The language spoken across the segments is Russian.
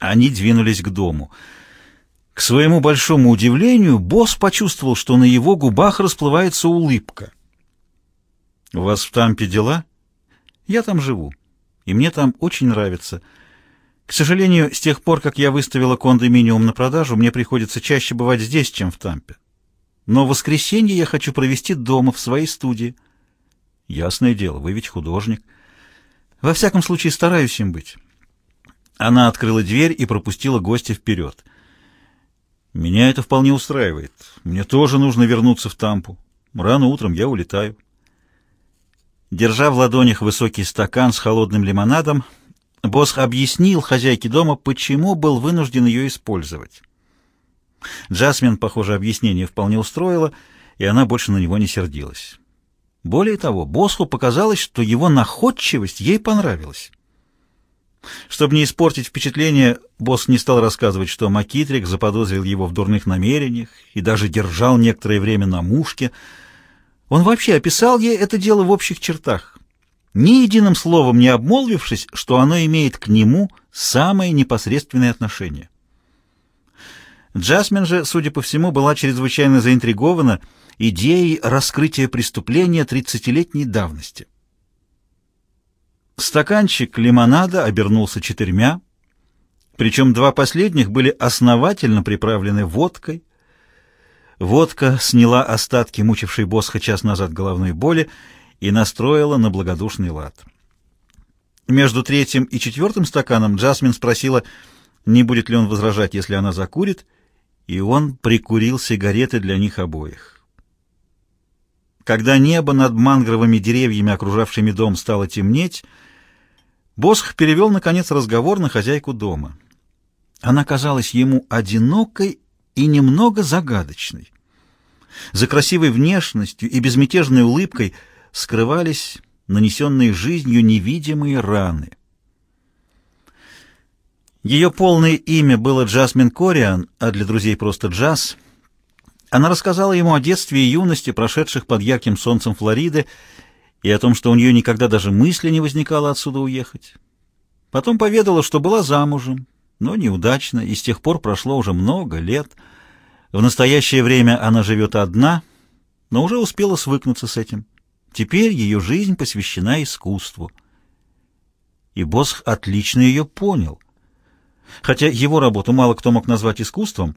Они двинулись к дому. К своему большому удивлению, босс почувствовал, что на его губах расплывается улыбка. «У вас в Тампе дела?» «Я там живу, и мне там очень нравится. К сожалению, с тех пор, как я выставила кондоминиум на продажу, мне приходится чаще бывать здесь, чем в Тампе. Но воскресенье я хочу провести дома, в своей студии». «Ясное дело, вы ведь художник». «Во всяком случае, стараюсь им быть». Она открыла дверь и пропустила гостя вперед. «Меня это вполне устраивает. Мне тоже нужно вернуться в Тампу. Рано утром я улетаю». Держа в ладонях высокий стакан с холодным лимонадом, босс объяснил хозяйке дома, почему был вынужден ее использовать. Джасмин, похоже, объяснение вполне устроило, и она больше на него не сердилась. Более того, боссу показалось, что его находчивость ей понравилась. Чтобы не испортить впечатление, босс не стал рассказывать, что Макитрик заподозрил его в дурных намерениях и даже держал некоторое время на мушке. Он вообще описал ей это дело в общих чертах, ни единым словом не обмолвившись, что оно имеет к нему самое непосредственное отношение. Джасмин же, судя по всему, была чрезвычайно заинтригована идеей раскрытия преступления тридцатилетней давности. Стаканчик лимонада обернулся четырьмя, причем два последних были основательно приправлены водкой. Водка сняла остатки мучившей Босха час назад головной боли и настроила на благодушный лад. Между третьим и четвертым стаканом Джасмин спросила, не будет ли он возражать, если она закурит, и он прикурил сигареты для них обоих. Когда небо над мангровыми деревьями, окружавшими дом, стало темнеть, Босх перевел, наконец, разговор на хозяйку дома. Она казалась ему одинокой и немного загадочной. За красивой внешностью и безмятежной улыбкой скрывались нанесенные жизнью невидимые раны. Ее полное имя было Джасмин Кориан, а для друзей просто Джаз. Она рассказала ему о детстве и юности, прошедших под ярким солнцем Флориды, и о том, что у нее никогда даже мысли не возникало отсюда уехать. Потом поведала, что была замужем, но неудачно, и с тех пор прошло уже много лет. В настоящее время она живет одна, но уже успела свыкнуться с этим. Теперь ее жизнь посвящена искусству. И Босх отлично ее понял. Хотя его работу мало кто мог назвать искусством,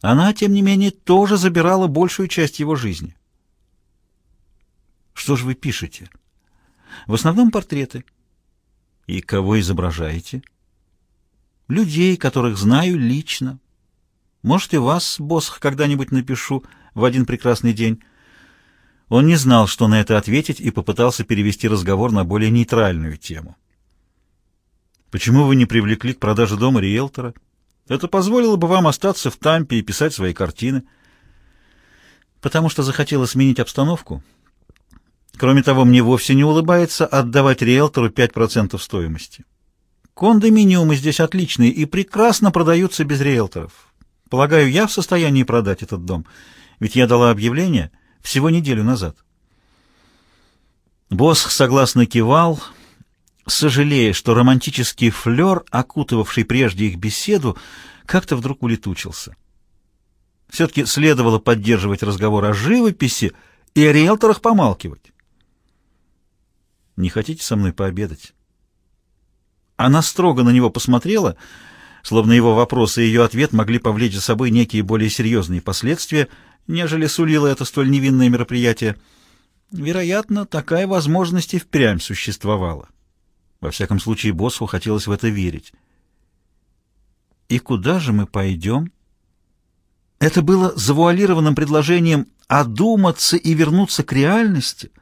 она, тем не менее, тоже забирала большую часть его жизни. Что же вы пишете? В основном портреты. И кого изображаете? Людей, которых знаю лично. Может, и вас, босс, когда-нибудь напишу в один прекрасный день. Он не знал, что на это ответить, и попытался перевести разговор на более нейтральную тему. Почему вы не привлекли к продаже дома риэлтора? Это позволило бы вам остаться в Тампе и писать свои картины. Потому что захотела сменить обстановку — Кроме того, мне вовсе не улыбается отдавать риэлтору 5% стоимости. Кондоминиумы здесь отличные и прекрасно продаются без риэлторов. Полагаю, я в состоянии продать этот дом, ведь я дала объявление всего неделю назад. Босс согласно кивал, сожалея, что романтический флер, окутывавший прежде их беседу, как-то вдруг улетучился. Все-таки следовало поддерживать разговор о живописи и о риэлторах помалкивать. Не хотите со мной пообедать?» Она строго на него посмотрела, словно его вопросы и ее ответ могли повлечь за собой некие более серьезные последствия, нежели сулило это столь невинное мероприятие. Вероятно, такая возможность и впрямь существовала. Во всяком случае, боссу хотелось в это верить. «И куда же мы пойдем?» Это было завуалированным предложением одуматься и вернуться к реальности —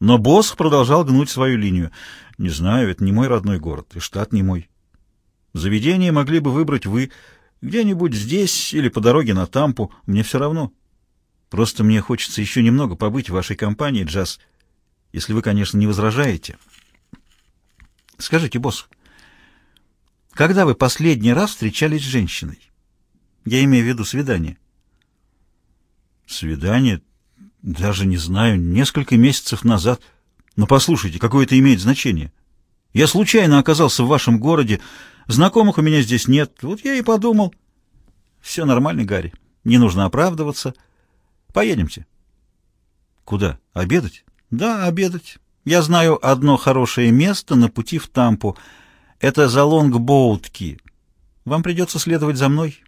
но Босх продолжал гнуть свою линию. «Не знаю, это не мой родной город, и штат не мой. Заведение могли бы выбрать вы где-нибудь здесь или по дороге на Тампу, мне все равно. Просто мне хочется еще немного побыть в вашей компании, Джаз, если вы, конечно, не возражаете. Скажите, босс, когда вы последний раз встречались с женщиной? Я имею в виду свидание. Свидание? Даже не знаю, несколько месяцев назад. Но послушайте, какое это имеет значение? Я случайно оказался в вашем городе, Знакомых у меня здесь нет. Вот я и подумал. Все нормально, Гарри. Не нужно оправдываться. Поедемте. Куда? Обедать? Да, обедать. Я знаю одно хорошее место на пути в Тампу. Это за Лонгбоутки. Вам придется следовать за мной.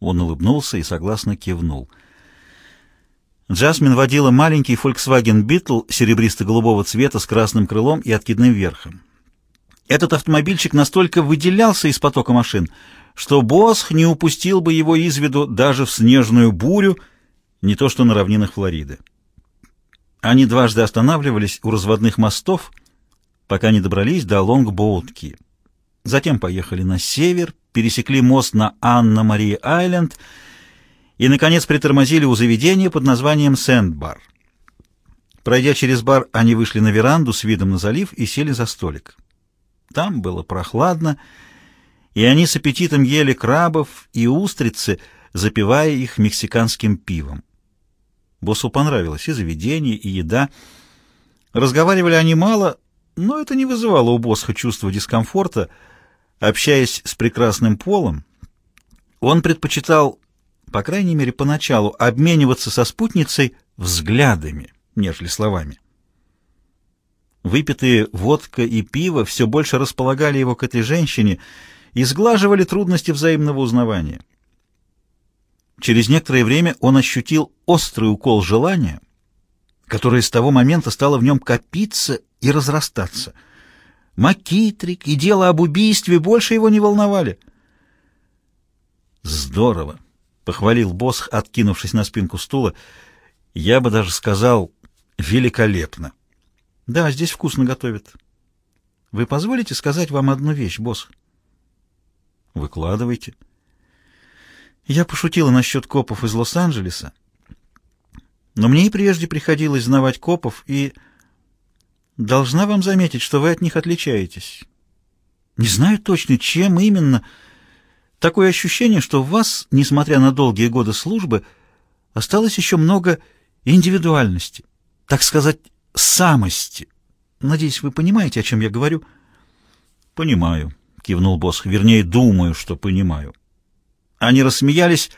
Он улыбнулся и согласно кивнул. Джасмин водила маленький Volkswagen Beetle серебристо-голубого цвета с красным крылом и откидным верхом. Этот автомобильчик настолько выделялся из потока машин, что Босх не упустил бы его из виду даже в снежную бурю, не то что на равнинах Флориды. Они дважды останавливались у разводных мостов, пока не добрались до Лонгбоутки. Затем поехали на север, пересекли мост на Анна-Мария-Айленд и, наконец, притормозили у заведения под названием «Сэндбар». Пройдя через бар, они вышли на веранду с видом на залив и сели за столик. Там было прохладно, и они с аппетитом ели крабов и устрицы, запивая их мексиканским пивом. Боссу понравилось и заведение, и еда. Разговаривали они мало, но это не вызывало у Босха чувства дискомфорта. Общаясь с прекрасным полом, он предпочитал, по крайней мере поначалу, обмениваться со спутницей взглядами, нежели словами. Выпитые водка и пиво все больше располагали его к этой женщине и сглаживали трудности взаимного узнавания. Через некоторое время он ощутил острый укол желания, которое с того момента стало в нем копиться и разрастаться. Макитрик и дело об убийстве больше его не волновали. «Здорово!» — похвалил Босх, откинувшись на спинку стула. «Я бы даже сказал, великолепно!» «Да, здесь вкусно готовят. Вы позволите сказать вам одну вещь, босс?» «Выкладывайте». Я пошутила насчет копов из Лос-Анджелеса, но мне и прежде приходилось знавать копов, и должна вам заметить, что вы от них отличаетесь. Не знаю точно, чем именно. Такое ощущение, что в вас, несмотря на долгие годы службы, осталось еще много индивидуальности, так сказать, самости. Надеюсь, вы понимаете, о чем я говорю? — Понимаю, — кивнул босс. — Вернее, думаю, что понимаю. Они рассмеялись,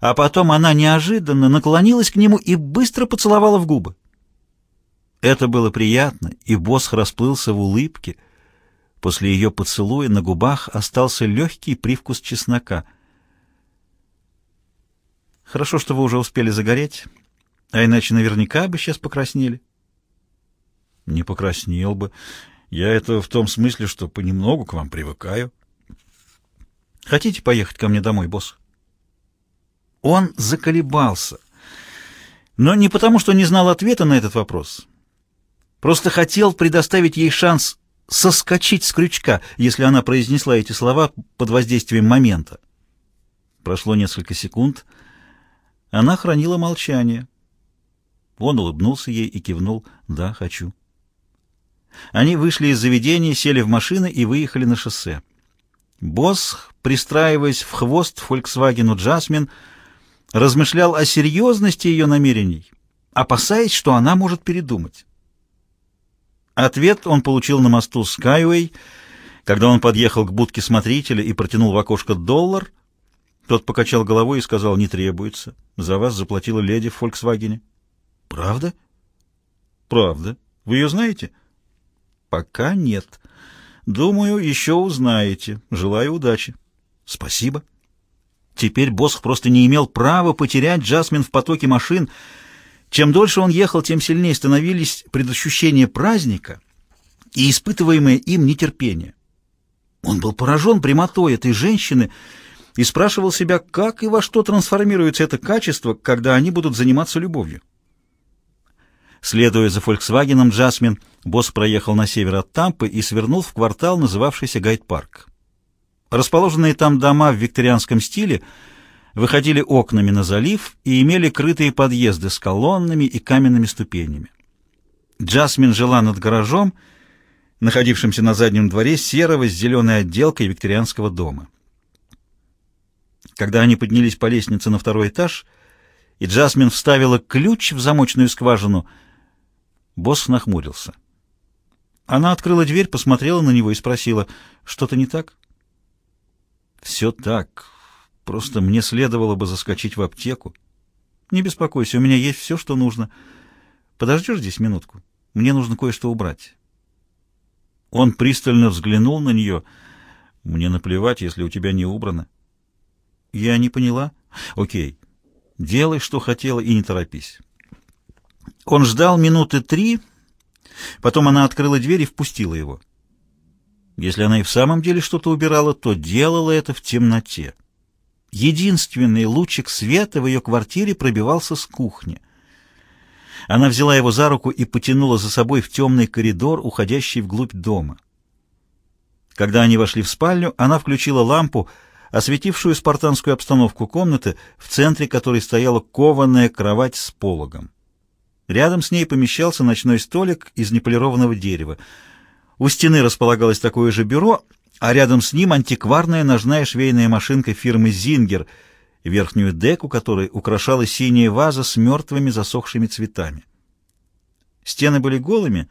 а потом она неожиданно наклонилась к нему и быстро поцеловала в губы. Это было приятно, и босс расплылся в улыбке. После ее поцелуя на губах остался легкий привкус чеснока. «Хорошо, что вы уже успели загореть, а иначе наверняка бы сейчас покраснели». «Не покраснел бы. Я это в том смысле, что понемногу к вам привыкаю». Хотите поехать ко мне домой, босс? Он заколебался. Но не потому, что не знал ответа на этот вопрос. Просто хотел предоставить ей шанс соскочить с крючка, если она произнесла эти слова под воздействием момента. Прошло несколько секунд. Она хранила молчание. Он улыбнулся ей и кивнул «Да, хочу». Они вышли из заведения, сели в машины и выехали на шоссе. Босс, пристраиваясь в хвост Фольксвагену Джасмин, размышлял о серьезности ее намерений, опасаясь, что она может передумать. Ответ он получил на мосту Скайуэй, когда он подъехал к будке смотрителя и протянул в окошко доллар. Тот покачал головой и сказал, не требуется. За вас заплатила леди в Фольксвагене. Правда? Правда. Вы ее знаете? Пока нет. Думаю, еще узнаете. Желаю удачи. Спасибо. Теперь Босх просто не имел права потерять Джасмин в потоке машин. Чем дольше он ехал, тем сильнее становились предощущения праздника и испытываемое им нетерпение. Он был поражен прямотой этой женщины и спрашивал себя, как и во что трансформируется это качество, когда они будут заниматься любовью. Следуя за «Фольксвагеном», Джасмин, босс проехал на север от Тампы и свернул в квартал, называвшийся Гайд-парк. Расположенные там дома в викторианском стиле выходили окнами на залив и имели крытые подъезды с колоннами и каменными ступенями. Джасмин жила над гаражом, находившимся на заднем дворе серого с зеленой отделкой викторианского дома. Когда они поднялись по лестнице на второй этаж, и Джасмин вставила ключ в замочную скважину — Босс нахмурился. Она открыла дверь, посмотрела на него и спросила, «Что-то не так?» Все так. Просто мне следовало бы заскочить в аптеку. Не беспокойся, у меня есть все, что нужно. Подождешь здесь минутку? Мне нужно кое-что убрать. Он пристально взглянул на нее. Мне наплевать, если у тебя не убрано. Я не поняла. Окей. Делай, что хотела, и не торопись. Он ждал минуты три, потом она открыла дверь и впустила его. Если она и в самом деле что-то убирала, то делала это в темноте. Единственный лучик света в ее квартире пробивался с кухни. Она взяла его за руку и потянула за собой в темный коридор, уходящий вглубь дома. Когда они вошли в спальню, она включила лампу, осветившую спартанскую обстановку комнаты, в центре которой стояла кованая кровать с пологом. Рядом с ней помещался ночной столик из неполированного дерева. У стены располагалось такое же бюро, а рядом с ним антикварная ножная швейная машинка фирмы «Зингер», верхнюю деку которой украшала синяя ваза с мертвыми засохшими цветами. Стены были голыми,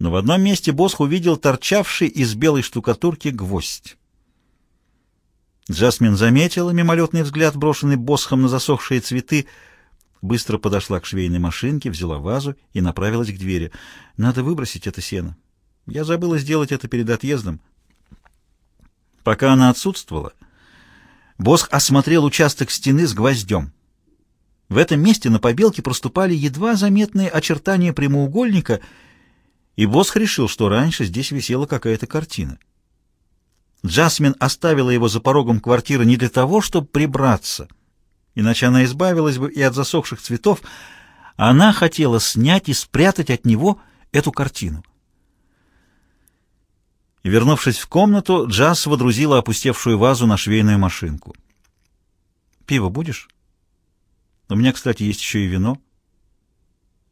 но в одном месте Босх увидел торчавший из белой штукатурки гвоздь. Джасмин заметила мимолетный взгляд, брошенный Босхом на засохшие цветы, быстро подошла к швейной машинке, взяла вазу и направилась к двери. «Надо выбросить это сено. Я забыла сделать это перед отъездом». Пока она отсутствовала, Босх осмотрел участок стены с гвоздем. В этом месте на побелке проступали едва заметные очертания прямоугольника, и Босх решил, что раньше здесь висела какая-то картина. Джасмин оставила его за порогом квартиры не для того, чтобы прибраться, иначе она избавилась бы и от засохших цветов, она хотела снять и спрятать от него эту картину. Вернувшись в комнату, Джаз водрузила опустевшую вазу на швейную машинку. «Пиво будешь? У меня, кстати, есть еще и вино».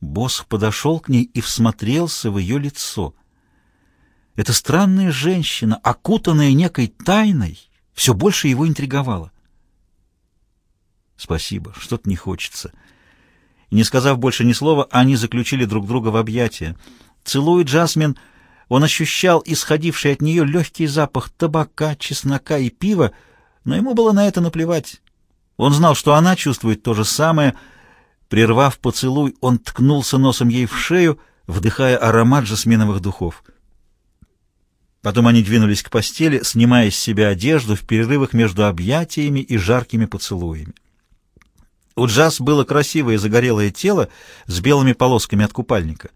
Босс подошел к ней и всмотрелся в ее лицо — эта странная женщина, окутанная некой тайной, все больше его интриговала. «Спасибо, что-то не хочется». Не сказав больше ни слова, они заключили друг друга в объятия. Целуя Джасмин, он ощущал исходивший от нее легкий запах табака, чеснока и пива, но ему было на это наплевать. Он знал, что она чувствует то же самое. Прервав поцелуй, он ткнулся носом ей в шею, вдыхая аромат жасминовых духов. Потом они двинулись к постели, снимая с себя одежду в перерывах между объятиями и жаркими поцелуями. У Джаз было красивое загорелое тело с белыми полосками от купальника.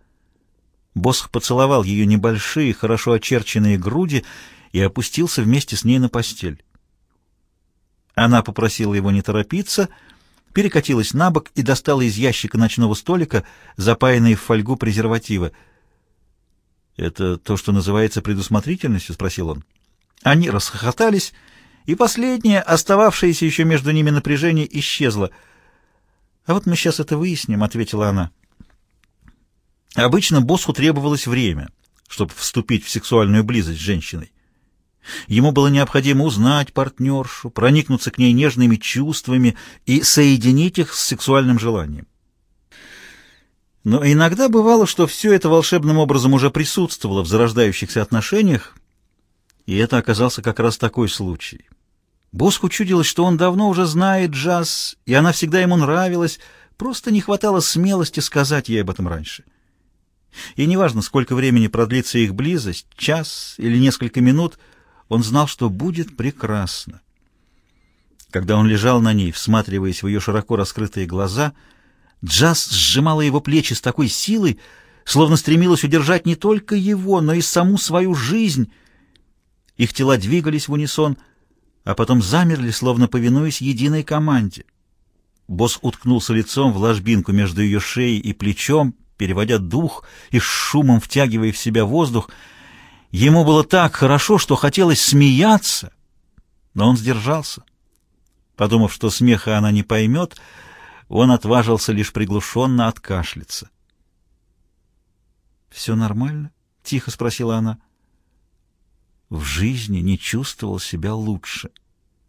Босх поцеловал ее небольшие, хорошо очерченные груди и опустился вместе с ней на постель. Она попросила его не торопиться, перекатилась на бок и достала из ящика ночного столика запаянные в фольгу презервативы — «Это то, что называется предусмотрительностью?» — спросил он. Они расхохотались, и последнее, остававшееся еще между ними напряжение, исчезло. «А вот мы сейчас это выясним», — ответила она. Обычно боссу требовалось время, чтобы вступить в сексуальную близость с женщиной. Ему было необходимо узнать партнершу, проникнуться к ней нежными чувствами и соединить их с сексуальным желанием. Но иногда бывало, что все это волшебным образом уже присутствовало в зарождающихся отношениях, и это оказался как раз такой случай. Боску чудилось, что он давно уже знает джаз, и она всегда ему нравилась, просто не хватало смелости сказать ей об этом раньше. И неважно, сколько времени продлится их близость, час или несколько минут, он знал, что будет прекрасно. Когда он лежал на ней, всматриваясь в ее широко раскрытые глаза — Джаз сжимала его плечи с такой силой, словно стремилась удержать не только его, но и саму свою жизнь. Их тела двигались в унисон, а потом замерли, словно повинуясь единой команде. Босс уткнулся лицом в ложбинку между ее шеей и плечом, переводя дух и с шумом втягивая в себя воздух. Ему было так хорошо, что хотелось смеяться, но он сдержался. Подумав, что смеха она не поймет, — он отважился лишь приглушенно откашляться. «Все нормально?» — тихо спросила она. В жизни не чувствовал себя лучше.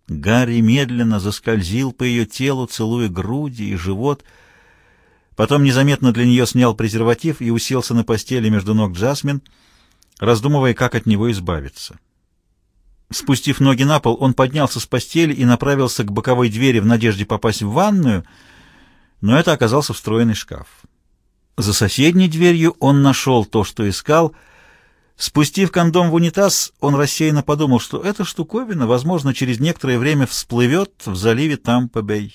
Гарри медленно заскользил по ее телу, целуя груди и живот. Потом незаметно для нее снял презерватив и уселся на постели между ног Джасмин, раздумывая, как от него избавиться. Спустив ноги на пол, он поднялся с постели и направился к боковой двери в надежде попасть в ванную, но это оказался встроенный шкаф. За соседней дверью он нашел то, что искал. Спустив кондом в унитаз, он рассеянно подумал, что эта штуковина, возможно, через некоторое время всплывет в заливе Тампа-Бэй.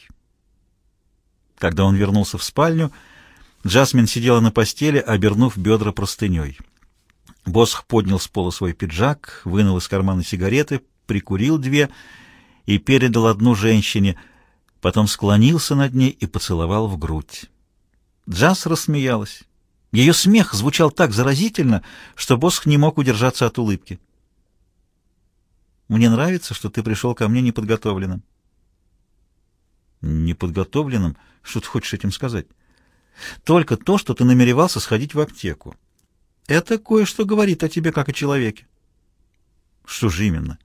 Когда он вернулся в спальню, Джасмин сидела на постели, обернув бедра простыней. Босх поднял с пола свой пиджак, вынул из кармана сигареты, прикурил две и передал одну женщине, потом склонился над ней и поцеловал в грудь. Джаз рассмеялась. Ее смех звучал так заразительно, что Босх не мог удержаться от улыбки. «Мне нравится, что ты пришел ко мне неподготовленным». «Неподготовленным? Что ты хочешь этим сказать?» «Только то, что ты намеревался сходить в аптеку. Это кое-что говорит о тебе как о человеке». «Что же именно?»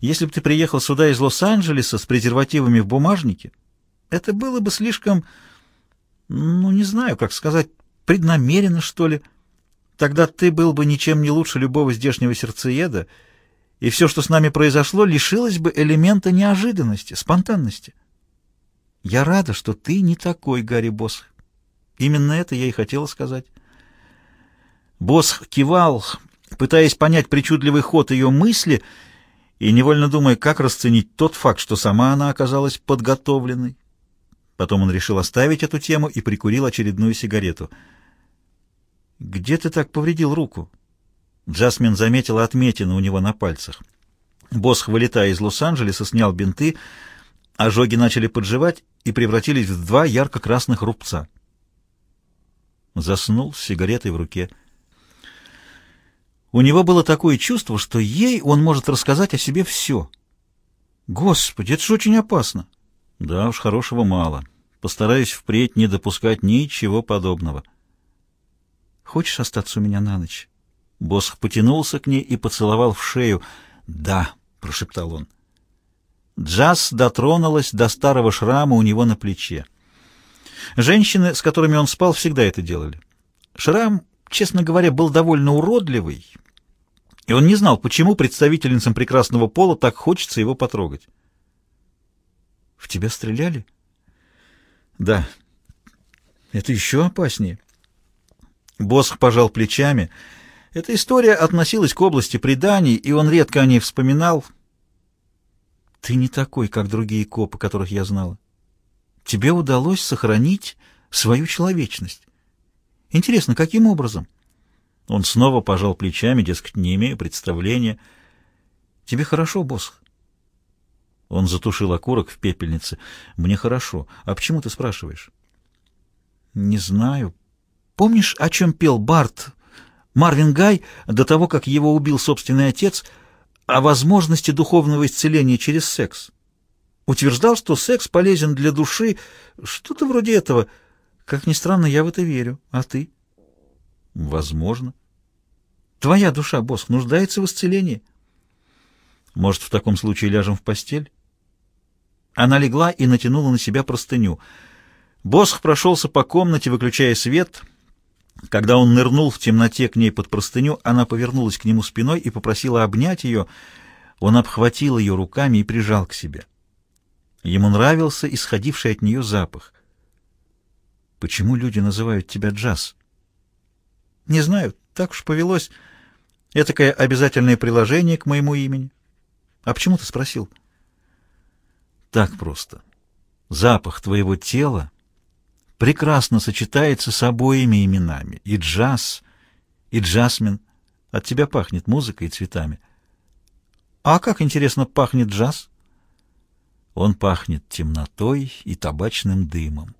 «Если бы ты приехал сюда из Лос-Анджелеса с презервативами в бумажнике, это было бы слишком...» ну, не знаю, как сказать, преднамеренно, что ли. Тогда ты был бы ничем не лучше любого здешнего сердцееда, и все, что с нами произошло, лишилось бы элемента неожиданности, спонтанности. Я рада, что ты не такой, Гарри Босх. Именно это я и хотела сказать. Босх кивал, пытаясь понять причудливый ход ее мысли, и невольно думая, как расценить тот факт, что сама она оказалась подготовленной, Потом он решил оставить эту тему и прикурил очередную сигарету. «Где ты так повредил руку?» Джасмин заметила отметины у него на пальцах. Босх, вылетая из Лос-Анджелеса, снял бинты, ожоги начали подживать и превратились в два ярко-красных рубца. Заснул с сигаретой в руке. У него было такое чувство, что ей он может рассказать о себе все. Господи, это же очень опасно. Да уж, хорошего мало. Постараюсь впредь не допускать ничего подобного. Хочешь остаться у меня на ночь? Босх потянулся к ней и поцеловал в шею. «Да», — прошептал он. Джаз дотронулась до старого шрама у него на плече. Женщины, с которыми он спал, всегда это делали. Шрам, честно говоря, был довольно уродливый, и он не знал, почему представительницам прекрасного пола так хочется его потрогать. В тебя стреляли? Да. Это еще опаснее. Босх пожал плечами. Эта история относилась к области преданий, и он редко о ней вспоминал. Ты не такой, как другие копы, которых я знала. Тебе удалось сохранить свою человечность. Интересно, каким образом? Он снова пожал плечами, дескать, не имею представления. Тебе хорошо, Босх? Он затушил окурок в пепельнице. «Мне хорошо. А почему ты спрашиваешь?» «Не знаю. Помнишь, о чем пел Барт Марвин Гай до того, как его убил собственный отец, о возможности духовного исцеления через секс? Утверждал, что секс полезен для души, что-то вроде этого. Как ни странно, я в это верю. А ты?» «Возможно. Твоя душа, босс, нуждается в исцелении». «Может, в таком случае ляжем в постель?» Она легла и натянула на себя простыню. Босх прошелся по комнате, выключая свет. Когда он нырнул в темноте к ней под простыню, она повернулась к нему спиной и попросила обнять ее. Он обхватил ее руками и прижал к себе. Ему нравился исходивший от нее запах. «Почему люди называют тебя Джаз?» «Не знаю, так уж повелось. Этакое обязательное приложение к моему имени». «А почему ты спросил?» так просто. Запах твоего тела прекрасно сочетается с обоими именами. И джаз, и джасмин. От тебя пахнет музыкой и цветами. А как, интересно, пахнет джаз? Он пахнет темнотой и табачным дымом.